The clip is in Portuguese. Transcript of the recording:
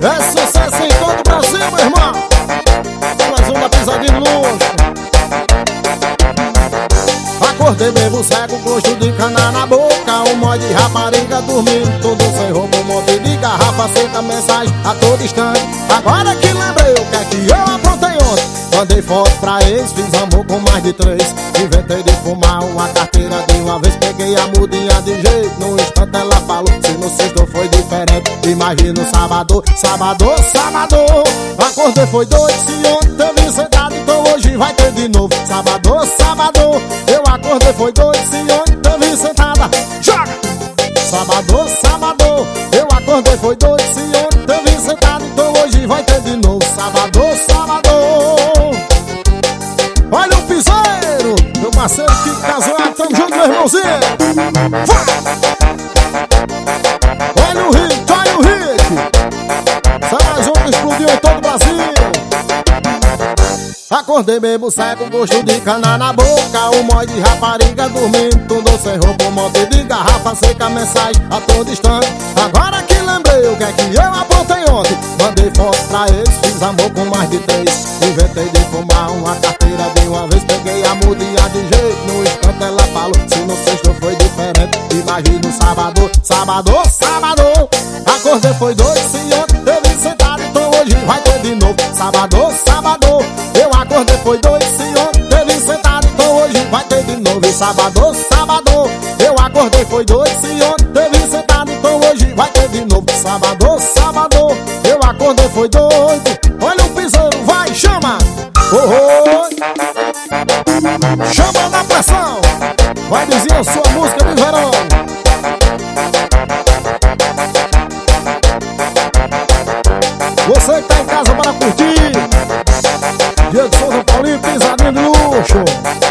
É sucesso em todo o Brasil, meu irmão. Mais uma pisadinha de luxo. Acordei bebo cego, gosto de cana na boca. Um monte de rapariga dormindo, todo sem roupa. Um monte de garrafa Senta mensagem a todo instante. Agora que lembrei o que é que eu aprontei ontem. Mandei foto pra eles, fiz amor com mais de três Inventei de fumar uma carteira de uma vez Peguei a mudinha de jeito, no instante ela falou Se não sentou foi de imagina o sábado Sábado, sábado. Acordei foi dois, se ontem vi sentado Então hoje vai ter de novo. Sábado, sábado Eu acordei foi dois, se ontem vi sentada. Joga! Sábado, sábado Eu acordei foi dois, se ontem vi sentado Então hoje vai ter de novo. Sábado, sábado. Olha o piseiro Meu parceiro que casou, tamo junto meu irmãozinho. Vai! Acordei bebo seco, gosto de cana na boca Um monte de rapariga dormindo, tudo sem roupa Um de garrafa seca, mensagem a todo instante. Agora que lembrei o que é que eu apontei ontem Mandei foto pra eles, fiz amor com mais de três. Inventei de fumar uma carteira de uma vez Peguei a mudinha de jeito, no instante ela falou Se no sexto foi diferente, imagina o sábado Sábado, sábado. Acordei foi dois, se ontem teve sentado Então hoje vai ter de novo Sábado, sábado Acordei foi dois, se ontem teve sentado Então hoje vai ter de novo E sábado, sábado. Eu acordei foi dois, se ontem teve sentado Então hoje vai ter de novo Sábado, sábado. Eu acordei foi doido Olha o piseiro, vai, chama. Oh, oh. Chama na pressão Vai dizer a sua música de verão. Você que tá em casa para curtir Diego Souza Paulinho, pisadinho de luxo